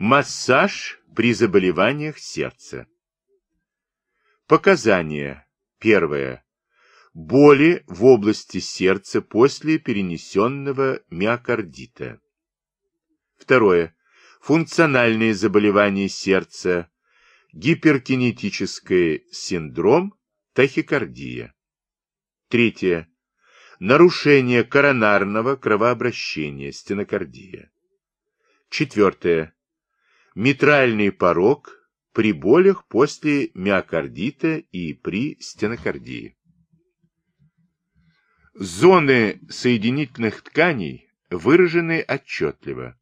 Массаж при заболеваниях сердца. Показания. Первое. Боли в области сердца после перенесенного миокардита. Второе. Функциональные заболевания сердца, гиперкинетический синдром, тахикардия. Третье. Нарушение коронарного кровообращения, стенокардия. Четвертое. Митральный порог при болях после миокардита и при стенокардии. Зоны соединительных тканей выражены отчетливо.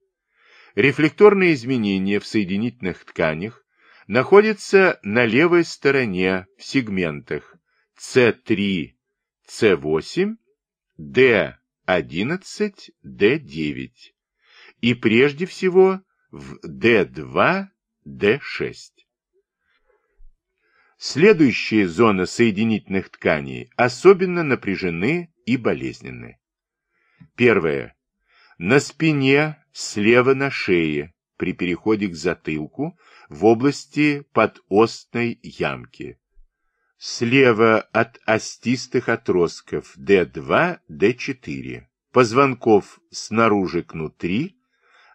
Рефлекторные изменения в соединительных тканях находятся на левой стороне в сегментах C3, C8, D11, D9 и прежде всего в D2, D6. Следующие зоны соединительных тканей особенно напряжены и болезненны. Первое. На спине, слева на шее, при переходе к затылку, в области подостной ямки. Слева от остистых отростков D2, D4, позвонков снаружи к внутри,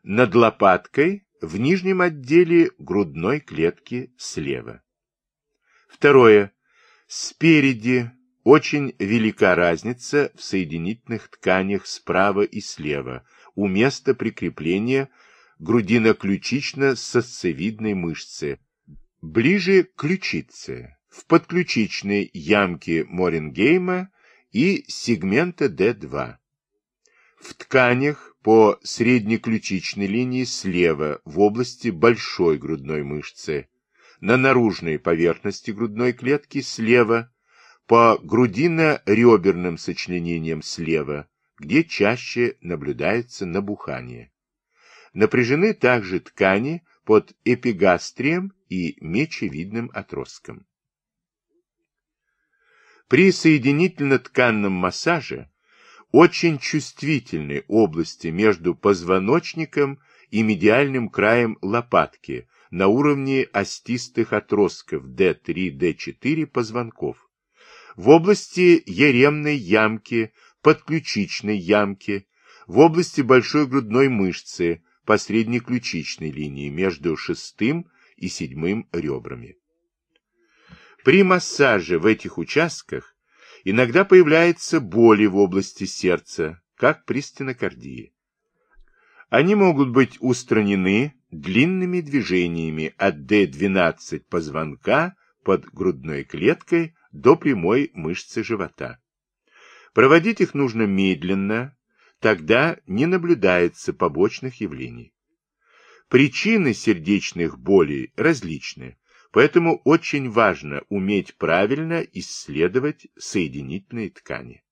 над лопаткой, в нижнем отделе грудной клетки слева. Второе. Спереди очень велика разница в соединительных тканях справа и слева у места прикрепления грудино-ключично-сосцевидной мышцы, ближе к ключице, в подключичной ямке Морингейма и сегмента D2. В тканях по среднеключичной линии слева в области большой грудной мышцы, на наружной поверхности грудной клетки слева, по грудино-реберным сочленениям слева, где чаще наблюдается набухание. Напряжены также ткани под эпигастрием и мечевидным отростком. При соединительно-тканном массаже очень чувствительны области между позвоночником и медиальным краем лопатки на уровне остистых отростков D3-D4 позвонков, в области яремной ямки, подключичной ямки, в области большой грудной мышцы по средней ключичной линии между шестым и седьмым ребрами. При массаже в этих участках иногда появляются боли в области сердца, как при стенокардии. Они могут быть устранены длинными движениями от D12 позвонка под грудной клеткой до прямой мышцы живота. Проводить их нужно медленно, тогда не наблюдается побочных явлений. Причины сердечных болей различны, поэтому очень важно уметь правильно исследовать соединительные ткани.